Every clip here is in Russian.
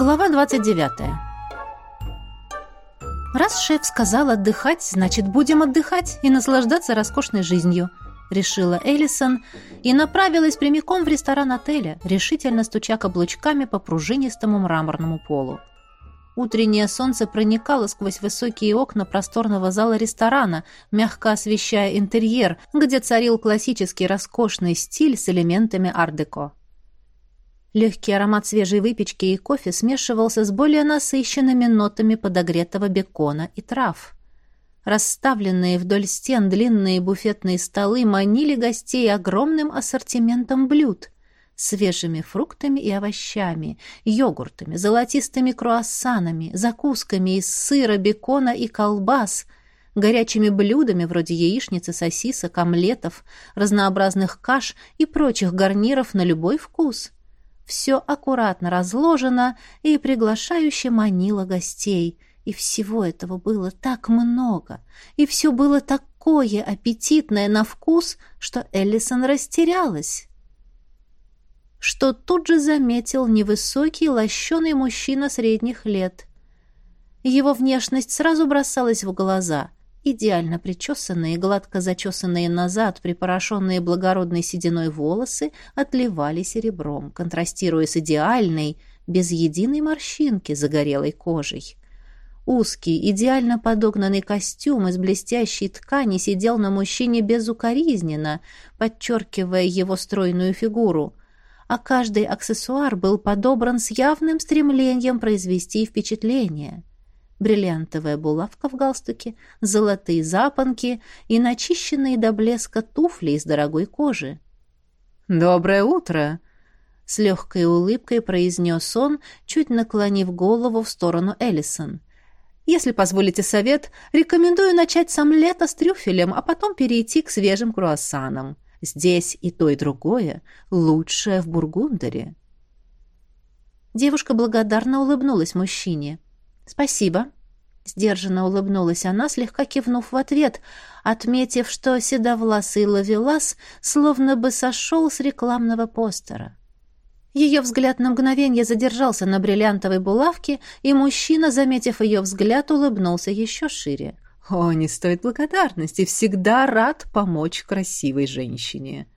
Глава 29. Раз шеф сказал отдыхать, значит, будем отдыхать и наслаждаться роскошной жизнью, решила Эллисон и направилась прямиком в ресторан отеля, решительно стуча каблучками по пружинистому мраморному полу. Утреннее солнце проникало сквозь высокие окна просторного зала ресторана, мягко освещая интерьер, где царил классический роскошный стиль с элементами ар-деко. Легкий аромат свежей выпечки и кофе смешивался с более насыщенными нотами подогретого бекона и трав. Расставленные вдоль стен длинные буфетные столы манили гостей огромным ассортиментом блюд — свежими фруктами и овощами, йогуртами, золотистыми круассанами, закусками из сыра, бекона и колбас, горячими блюдами вроде яичницы, сосисок, омлетов, разнообразных каш и прочих гарниров на любой вкус — все аккуратно разложено и приглашающе манило гостей. И всего этого было так много, и все было такое аппетитное на вкус, что Эллисон растерялась. Что тут же заметил невысокий, лощеный мужчина средних лет. Его внешность сразу бросалась в глаза — Идеально причесанные, гладко зачесанные назад, припорошенные благородной сединой волосы отливали серебром, контрастируя с идеальной, без единой морщинки, загорелой кожей. Узкий, идеально подогнанный костюм из блестящей ткани сидел на мужчине безукоризненно, подчеркивая его стройную фигуру, а каждый аксессуар был подобран с явным стремлением произвести впечатление — бриллиантовая булавка в галстуке, золотые запонки и начищенные до блеска туфли из дорогой кожи. «Доброе утро!» — с легкой улыбкой произнес он, чуть наклонив голову в сторону Эллисон. «Если позволите совет, рекомендую начать с омлета с трюфелем, а потом перейти к свежим круассанам. Здесь и то, и другое лучшее в Бургундере». Девушка благодарно улыбнулась мужчине. — «Спасибо», — сдержанно улыбнулась она, слегка кивнув в ответ, отметив, что седовласый ловелас словно бы сошел с рекламного постера. Ее взгляд на мгновение задержался на бриллиантовой булавке, и мужчина, заметив ее взгляд, улыбнулся еще шире. «О, не стоит благодарности, всегда рад помочь красивой женщине».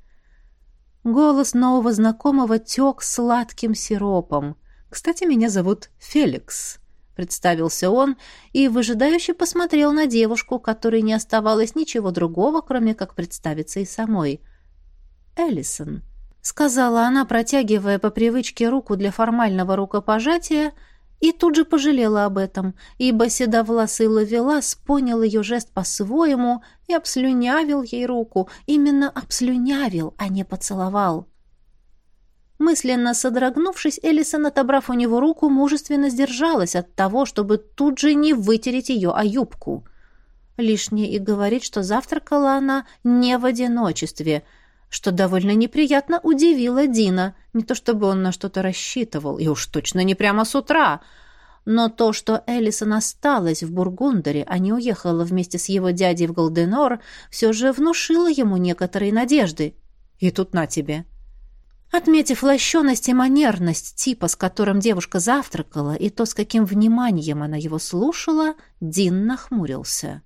Голос нового знакомого тек сладким сиропом. «Кстати, меня зовут Феликс». — представился он и выжидающе посмотрел на девушку, которой не оставалось ничего другого, кроме как представиться и самой. «Эллисон», — сказала она, протягивая по привычке руку для формального рукопожатия, и тут же пожалела об этом, ибо седовласый ловелас понял ее жест по-своему и обслюнявил ей руку, именно обслюнявил, а не поцеловал. Мысленно содрогнувшись, Элисон, отобрав у него руку, мужественно сдержалась от того, чтобы тут же не вытереть ее о юбку. Лишнее и говорить, что завтракала она не в одиночестве, что довольно неприятно удивило Дина. Не то чтобы он на что-то рассчитывал, и уж точно не прямо с утра, но то, что Элисон осталась в Бургундере, а не уехала вместе с его дядей в Голденор, все же внушило ему некоторые надежды. И тут на тебе — Отметив лощеность и манерность типа, с которым девушка завтракала, и то, с каким вниманием она его слушала, Дин нахмурился.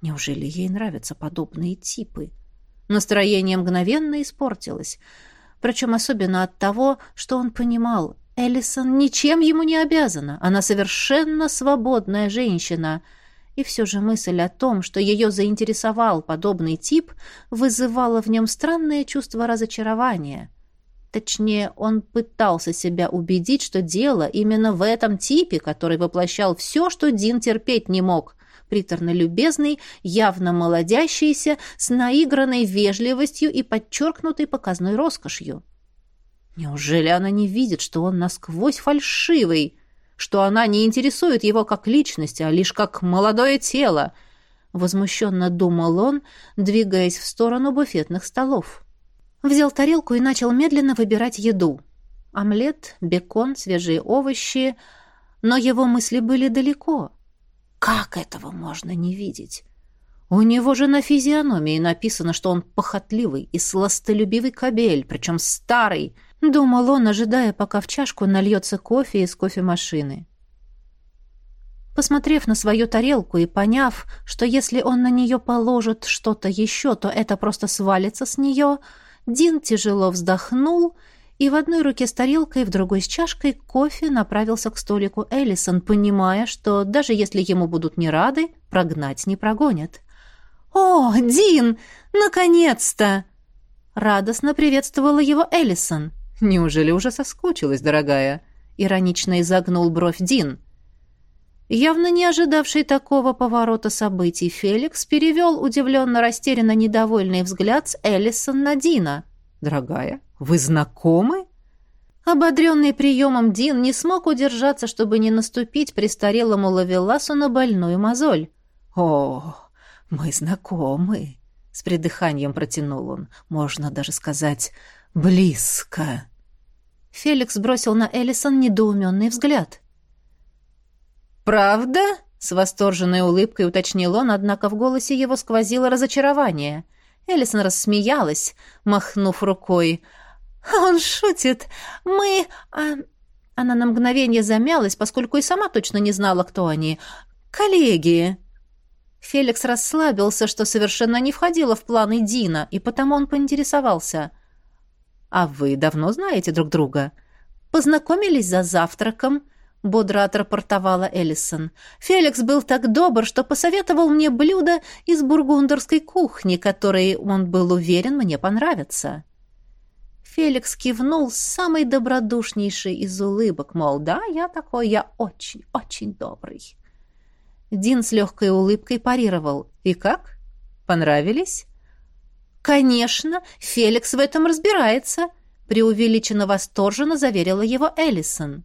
Неужели ей нравятся подобные типы? Настроение мгновенно испортилось. Причем особенно от того, что он понимал, Эллисон ничем ему не обязана. Она совершенно свободная женщина. И все же мысль о том, что ее заинтересовал подобный тип, вызывала в нем странное чувство разочарования — Точнее, он пытался себя убедить, что дело именно в этом типе, который воплощал все, что Дин терпеть не мог. Приторно-любезный, явно молодящийся, с наигранной вежливостью и подчеркнутой показной роскошью. Неужели она не видит, что он насквозь фальшивый, что она не интересует его как личность, а лишь как молодое тело? Возмущенно думал он, двигаясь в сторону буфетных столов. Взял тарелку и начал медленно выбирать еду. Омлет, бекон, свежие овощи. Но его мысли были далеко. Как этого можно не видеть? У него же на физиономии написано, что он похотливый и сластолюбивый кобель, причем старый. Думал он, ожидая, пока в чашку нальется кофе из кофемашины. Посмотрев на свою тарелку и поняв, что если он на нее положит что-то еще, то это просто свалится с нее, Дин тяжело вздохнул и в одной руке с тарелкой, в другой с чашкой кофе направился к столику Эллисон, понимая, что даже если ему будут не рады, прогнать не прогонят. «О, Дин! Наконец-то!» Радостно приветствовала его Эллисон. «Неужели уже соскучилась, дорогая?» Иронично изогнул бровь Дин. Явно не ожидавший такого поворота событий, Феликс перевел удивленно растерянно недовольный взгляд с Эллисон на Дина. «Дорогая, вы знакомы?» Ободренный приемом Дин не смог удержаться, чтобы не наступить престарелому Лавеласу на больную мозоль. «О, мы знакомы!» — с придыханием протянул он. «Можно даже сказать, близко!» Феликс бросил на Эллисон недоуменный взгляд. «Правда?» — с восторженной улыбкой уточнил он, однако в голосе его сквозило разочарование. Эллисон рассмеялась, махнув рукой. «Он шутит. Мы...» а... Она на мгновение замялась, поскольку и сама точно не знала, кто они. «Коллеги!» Феликс расслабился, что совершенно не входило в планы Дина, и потому он поинтересовался. «А вы давно знаете друг друга?» «Познакомились за завтраком», — бодро отрапортовала Эллисон. «Феликс был так добр, что посоветовал мне блюдо из бургундерской кухни, которые, он был уверен, мне понравятся». Феликс кивнул с самой добродушнейшей из улыбок, мол, да, я такой, я очень, очень добрый. Дин с легкой улыбкой парировал. «И как? Понравились?» «Конечно, Феликс в этом разбирается», — преувеличенно восторженно заверила его Эллисон.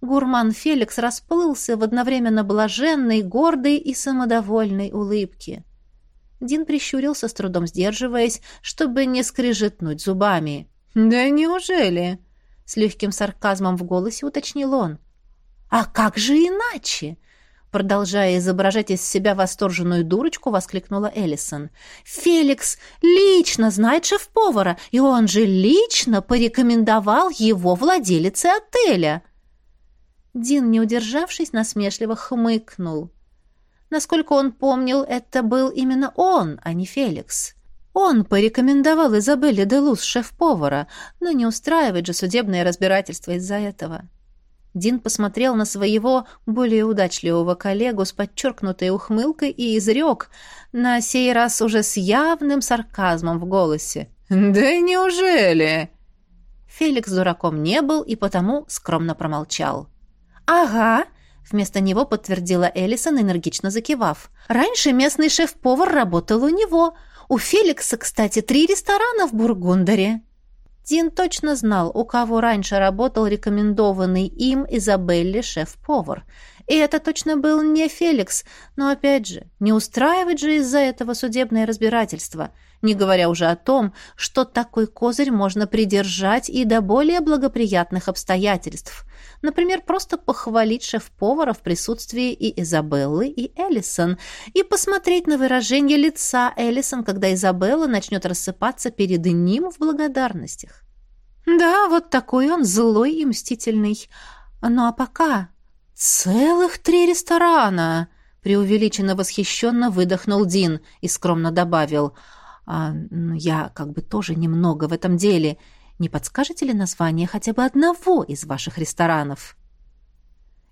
Гурман Феликс расплылся в одновременно блаженной, гордой и самодовольной улыбке. Дин прищурился, с трудом сдерживаясь, чтобы не скрижетнуть зубами. «Да неужели?» — с легким сарказмом в голосе уточнил он. «А как же иначе?» Продолжая изображать из себя восторженную дурочку, воскликнула Эллисон. «Феликс лично знает шеф-повара, и он же лично порекомендовал его владелице отеля!» Дин, не удержавшись, насмешливо хмыкнул. Насколько он помнил, это был именно он, а не Феликс. Он порекомендовал Изабелле Делус шеф-повара, но не устраивает же судебное разбирательство из-за этого. Дин посмотрел на своего более удачливого коллегу с подчеркнутой ухмылкой и изрек, на сей раз уже с явным сарказмом в голосе. «Да неужели?» Феликс дураком не был и потому скромно промолчал. «Ага», — вместо него подтвердила Эллисон, энергично закивав. «Раньше местный шеф-повар работал у него. У Феликса, кстати, три ресторана в Бургундере». Дин точно знал, у кого раньше работал рекомендованный им Изабелле шеф-повар. И это точно был не Феликс, но, опять же, не устраивать же из-за этого судебное разбирательство — не говоря уже о том, что такой козырь можно придержать и до более благоприятных обстоятельств. Например, просто похвалить шеф-повара в присутствии и Изабеллы, и Эллисон, и посмотреть на выражение лица Эллисон, когда Изабелла начнет рассыпаться перед ним в благодарностях. Да, вот такой он злой и мстительный. Ну а пока... Целых три ресторана! Преувеличенно восхищенно выдохнул Дин и скромно добавил — а, ну, я как бы тоже немного в этом деле. Не подскажете ли название хотя бы одного из ваших ресторанов?»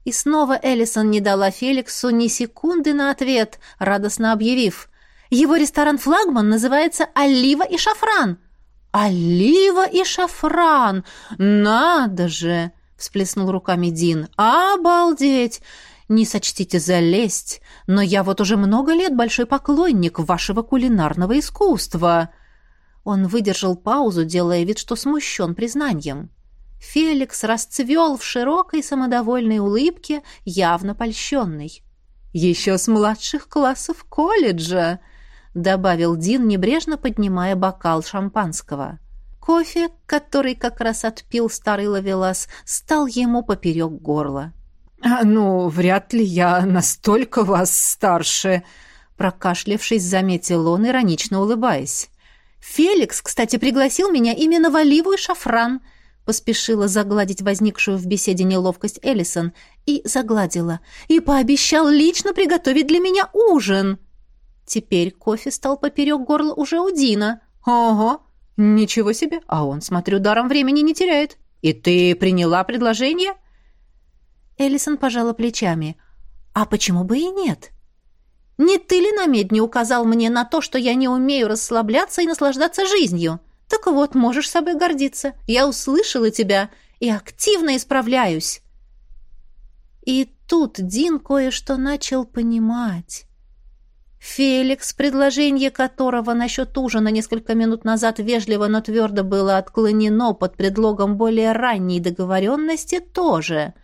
И снова Эллисон не дала Феликсу ни секунды на ответ, радостно объявив. «Его ресторан-флагман называется «Олива и шафран». «Олива и шафран! Надо же!» — всплеснул руками Дин. «Обалдеть! Не сочтите за лесть, но я вот уже много лет большой поклонник вашего кулинарного искусства». Он выдержал паузу, делая вид, что смущен признанием. Феликс расцвел в широкой самодовольной улыбке, явно польщенный. «Еще с младших классов колледжа», — добавил Дин, небрежно поднимая бокал шампанского. Кофе, который как раз отпил старый лавелас, стал ему поперек горла. «Ну, вряд ли я настолько вас старше», — Прокашлявшись, заметил он, иронично улыбаясь. «Феликс, кстати, пригласил меня именно в Оливу и Шафран», поспешила загладить возникшую в беседе неловкость Эллисон и загладила. «И пообещал лично приготовить для меня ужин». Теперь кофе стал поперек горла уже у Дина. «Ого! Ничего себе! А он, смотрю, даром времени не теряет. И ты приняла предложение?» Эллисон пожала плечами. «А почему бы и нет?» Не ты ли на медне указал мне на то, что я не умею расслабляться и наслаждаться жизнью? Так вот, можешь собой гордиться. Я услышала тебя и активно исправляюсь. И тут Дин кое-что начал понимать. Феликс, предложение которого насчет ужина несколько минут назад вежливо, но твердо было отклонено под предлогом более ранней договоренности, тоже.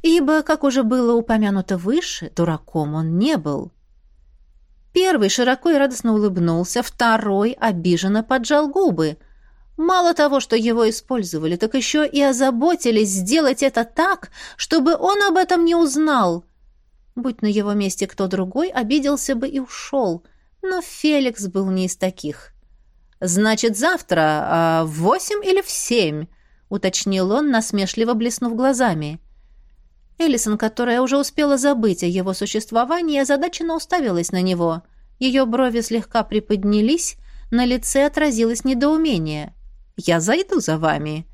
Ибо, как уже было упомянуто выше, дураком он не был. Первый широко и радостно улыбнулся, второй обиженно поджал губы. Мало того, что его использовали, так еще и озаботились сделать это так, чтобы он об этом не узнал. Будь на его месте кто другой, обиделся бы и ушел. Но Феликс был не из таких. «Значит, завтра а в восемь или в семь?» — уточнил он, насмешливо блеснув глазами. Эллисон, которая уже успела забыть о его существовании, озадаченно уставилась на него. Ее брови слегка приподнялись, на лице отразилось недоумение. «Я зайду за вами»,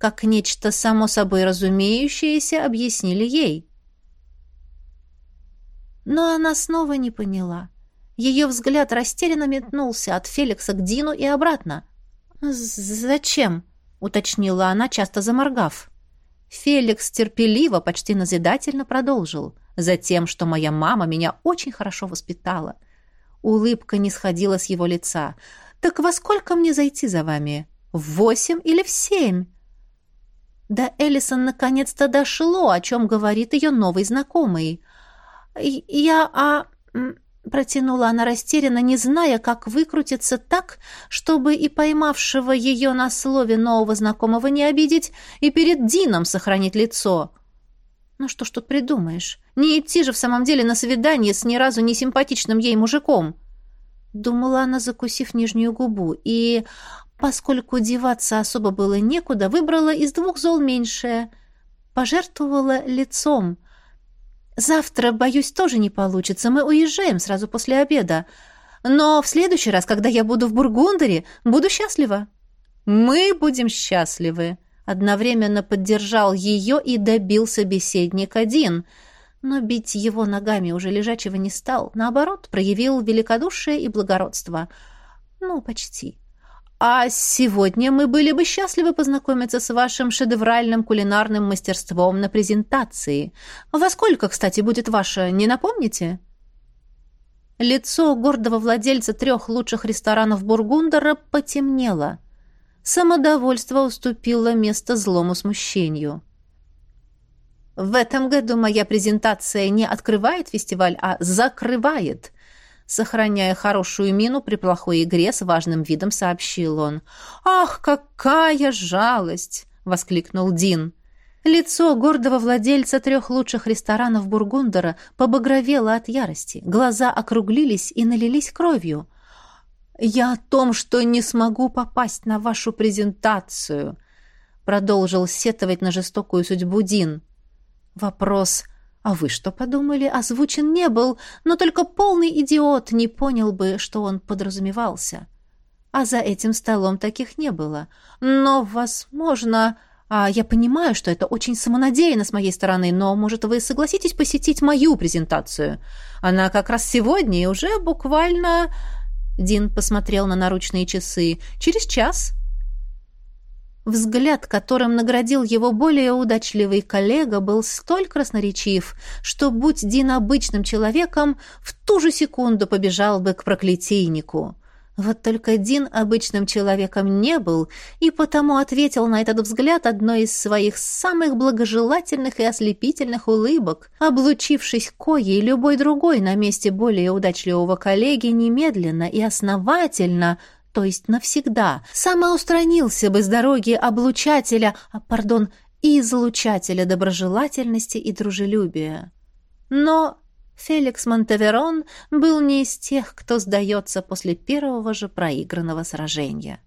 как нечто само собой разумеющееся объяснили ей. Но она снова не поняла. Ее взгляд растерянно метнулся от Феликса к Дину и обратно. «Зачем?» — уточнила она, часто заморгав. Феликс терпеливо, почти назидательно продолжил. «Затем, что моя мама меня очень хорошо воспитала». Улыбка не сходила с его лица. «Так во сколько мне зайти за вами? В восемь или в семь?» Да Эллисон наконец-то дошло, о чем говорит ее новый знакомый. «Я... а...» Протянула она растерянно, не зная, как выкрутиться так, чтобы и поймавшего ее на слове нового знакомого не обидеть, и перед Дином сохранить лицо. Ну что ж тут придумаешь? Не идти же в самом деле на свидание с ни разу не симпатичным ей мужиком. Думала она, закусив нижнюю губу, и, поскольку деваться особо было некуда, выбрала из двух зол меньшее. Пожертвовала лицом — Завтра, боюсь, тоже не получится. Мы уезжаем сразу после обеда. Но в следующий раз, когда я буду в Бургундере, буду счастлива. Мы будем счастливы. Одновременно поддержал ее и добился беседник один. Но бить его ногами уже лежачего не стал. Наоборот, проявил великодушие и благородство. Ну, почти. А сегодня мы были бы счастливы познакомиться с вашим шедевральным кулинарным мастерством на презентации. Во сколько, кстати, будет ваше, не напомните?» Лицо гордого владельца трех лучших ресторанов Бургундера потемнело. Самодовольство уступило место злому смущению. «В этом году моя презентация не открывает фестиваль, а закрывает», Сохраняя хорошую мину при плохой игре, с важным видом сообщил он. «Ах, какая жалость!» — воскликнул Дин. Лицо гордого владельца трех лучших ресторанов Бургундера побагровело от ярости, глаза округлились и налились кровью. «Я о том, что не смогу попасть на вашу презентацию», — продолжил сетовать на жестокую судьбу Дин. Вопрос «А вы что подумали?» озвучен не был, но только полный идиот не понял бы, что он подразумевался. А за этим столом таких не было. Но, возможно... А я понимаю, что это очень самонадеянно с моей стороны, но, может, вы согласитесь посетить мою презентацию? Она как раз сегодня и уже буквально... Дин посмотрел на наручные часы. «Через час?» Взгляд, которым наградил его более удачливый коллега, был столь красноречив, что, будь Дин обычным человеком, в ту же секунду побежал бы к проклятийнику. Вот только Дин обычным человеком не был, и потому ответил на этот взгляд одной из своих самых благожелательных и ослепительных улыбок, облучившись коей любой другой на месте более удачливого коллеги немедленно и основательно – то есть навсегда, самоустранился бы с дороги облучателя, а, пардон, излучателя доброжелательности и дружелюбия. Но Феликс Монтеверон был не из тех, кто сдается после первого же проигранного сражения.